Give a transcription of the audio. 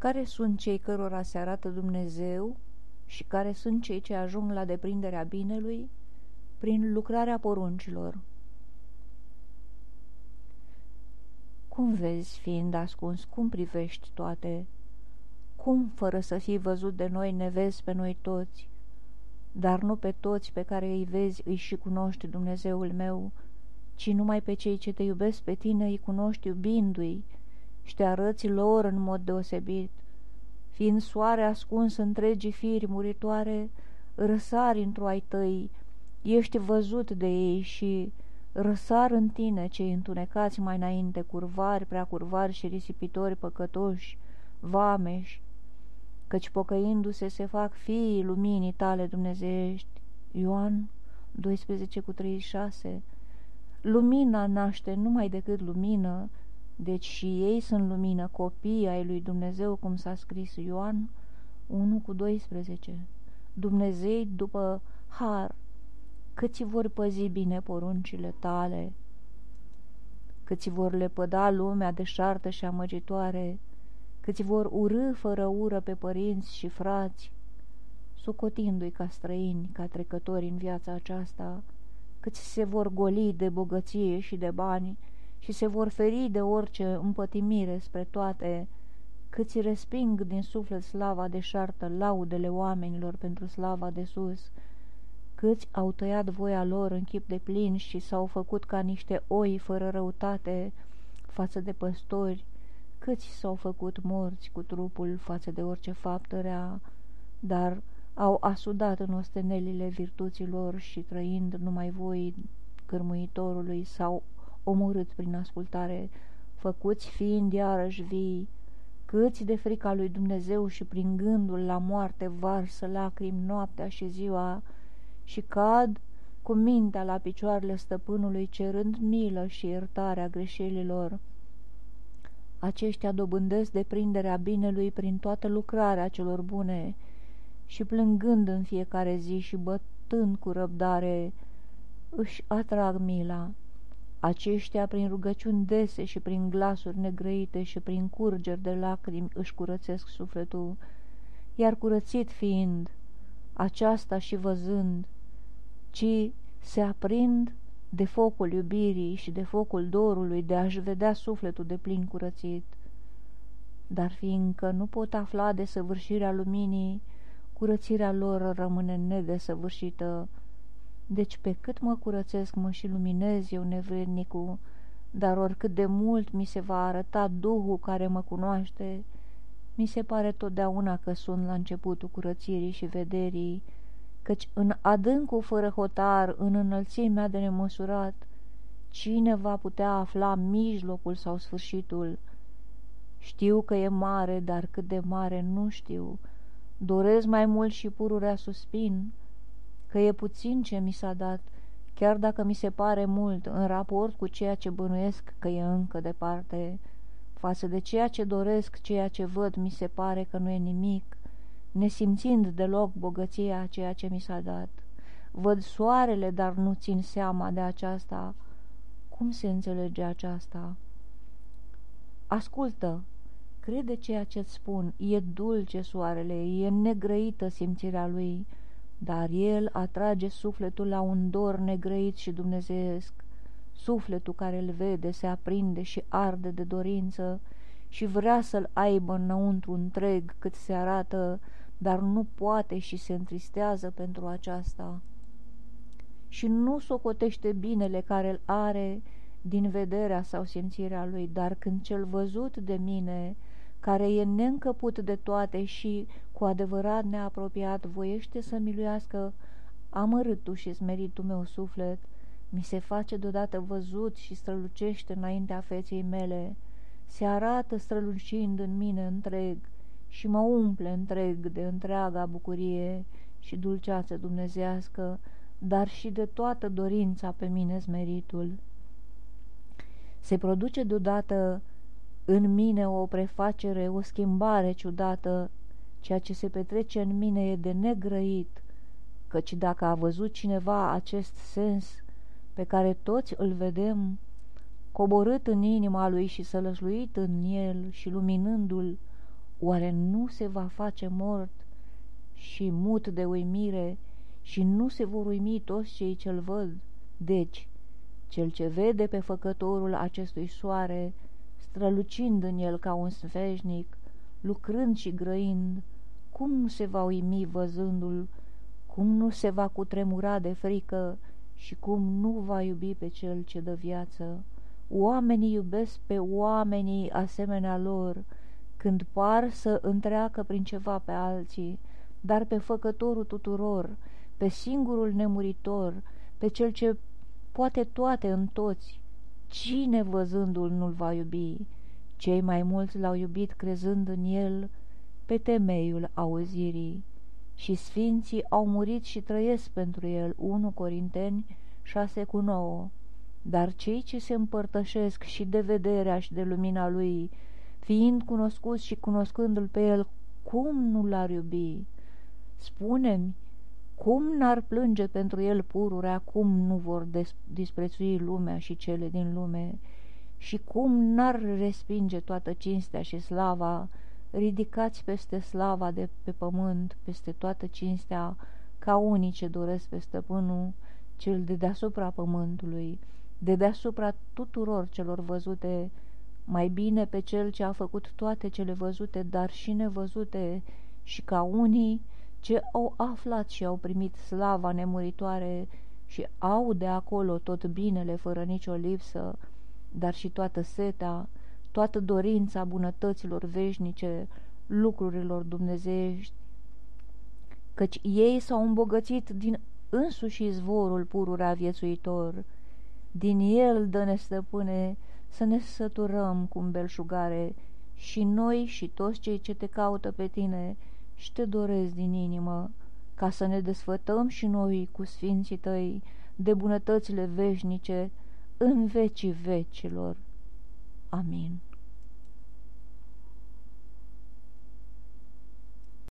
Care sunt cei cărora se arată Dumnezeu și care sunt cei ce ajung la deprinderea binelui? Prin lucrarea poruncilor. Cum vezi, fiind ascuns, cum privești toate? Cum, fără să fii văzut de noi, ne vezi pe noi toți? Dar nu pe toți pe care îi vezi îi și cunoști, Dumnezeul meu, ci numai pe cei ce te iubesc pe tine îi cunoști iubindu-i și te arăți lor în mod deosebit. Fiind soare ascuns întregii firi muritoare, răsari într-o ai tăi, ești văzut de ei și răsar în tine cei întunecați mai înainte, curvari, prea curvari și risipitori păcătoși, vameși, căci pocăindu-se se fac fiii luminii tale dumnezeiești. Ioan 12 cu 36 Lumina naște numai decât lumină, deci și ei sunt lumină, copii ai lui Dumnezeu, cum s-a scris Ioan 1 cu 12. Dumnezei după har, câți vor păzi bine poruncile tale, câți vor lepăda lumea deșartă și amăgitoare, câți vor urâ fără ură pe părinți și frați, socotindu-i ca străini, ca trecători în viața aceasta, câți se vor goli de bogăție și de bani și se vor feri de orice împătimire spre toate, câți resping din suflet slava deșartă, laudele oamenilor pentru slava de sus, câți au tăiat voia lor în chip de plin și s-au făcut ca niște oi fără răutate față de păstori, câți s-au făcut morți cu trupul față de orice faptă rea, dar au asudat în ostenelile virtuților și trăind numai voi cărmuitorului s-au omorât prin ascultare, făcuți fiind iarăși vii, câți de frica lui Dumnezeu și prin gândul la moarte varsă lacrimi noaptea și ziua și cad cu mintea la picioarele stăpânului cerând milă și iertarea greșelilor. Aceștia dobândesc deprinderea binelui prin toată lucrarea celor bune, și plângând în fiecare zi și bătând cu răbdare, își atrag mila. Aceștia, prin rugăciuni dese și prin glasuri negrăite și prin curgeri de lacrimi, își curățesc sufletul, iar curățit fiind, aceasta și văzând, ci se aprind de focul iubirii și de focul dorului de a-și vedea sufletul de plin curățit. Dar fiindcă nu pot afla de săvârșirea luminii, curățirea lor rămâne nedesăvârșită. Deci pe cât mă curățesc, mă și luminez eu nevrednicul, dar oricât de mult mi se va arăta Duhul care mă cunoaște, mi se pare totdeauna că sunt la începutul curățirii și vederii, căci în adâncul fără hotar, în înălțimea de nemăsurat, cine va putea afla mijlocul sau sfârșitul? Știu că e mare, dar cât de mare nu știu, Doresc mai mult și pururea suspin, că e puțin ce mi s-a dat, chiar dacă mi se pare mult în raport cu ceea ce bănuiesc că e încă departe. Față de ceea ce doresc, ceea ce văd, mi se pare că nu e nimic, nesimțind deloc bogăția a ceea ce mi s-a dat. Văd soarele, dar nu țin seama de aceasta. Cum se înțelege aceasta? Ascultă, Crede ceea ce-ți spun, e dulce soarele, e negrăită simțirea lui, dar el atrage sufletul la un dor negrăit și dumnezeiesc. Sufletul care îl vede se aprinde și arde de dorință și vrea să-l aibă înăuntru întreg cât se arată, dar nu poate și se întristează pentru aceasta. Și nu socotește binele care îl are din vederea sau simțirea lui, dar când cel văzut de mine care e neîncăput de toate și cu adevărat neapropiat voiește să miluiască amărâtul și smeritul meu suflet, mi se face deodată văzut și strălucește înaintea feței mele, se arată strălucind în mine întreg și mă umple întreg de întreaga bucurie și dulceață dumnezească, dar și de toată dorința pe mine smeritul. Se produce deodată în mine o prefacere, o schimbare ciudată, ceea ce se petrece în mine e de negrăit, căci dacă a văzut cineva acest sens pe care toți îl vedem, coborât în inima lui și sălășluit în el și luminându-l, Oare nu se va face mort și mut de uimire și nu se vor uimi toți cei ce-l văd? Deci, cel ce vede pe făcătorul acestui soare, strălucind în el ca un sfeșnic, lucrând și grăind, cum nu se va uimi văzându-l, cum nu se va cutremura de frică și cum nu va iubi pe cel ce dă viață. Oamenii iubesc pe oamenii asemenea lor, când par să întreacă prin ceva pe alții, dar pe făcătorul tuturor, pe singurul nemuritor, pe cel ce poate toate în toți. Cine văzându-l nu-l va iubi? Cei mai mulți l-au iubit crezând în el pe temeiul auzirii. Și sfinții au murit și trăiesc pentru el, 1 Corinteni 6 cu 9. Dar cei ce se împărtășesc și de vederea și de lumina lui, fiind cunoscuți și cunoscându-l pe el, cum nu l-ar iubi? Spune-mi, cum n-ar plânge pentru el pururea, cum nu vor disprețui lumea și cele din lume, și cum n-ar respinge toată cinstea și slava, ridicați peste slava de pe pământ, peste toată cinstea, ca unii ce doresc pe stăpânul, cel de deasupra pământului, de deasupra tuturor celor văzute, mai bine pe cel ce a făcut toate cele văzute, dar și nevăzute, și ca unii ce au aflat și au primit slava nemuritoare și au de acolo tot binele fără nicio lipsă, dar și toată setea, toată dorința bunătăților veșnice, lucrurilor dumnezeiești, căci ei s-au îmbogățit din însuși izvorul pururea viețuitor. Din el, dă-ne stăpâne, să ne săturăm cu belșugare și noi și toți cei ce te caută pe tine și te doresc din inimă, ca să ne desfătăm și noi cu sfinții tăi de bunătățile veșnice în vecii vecilor. Amin.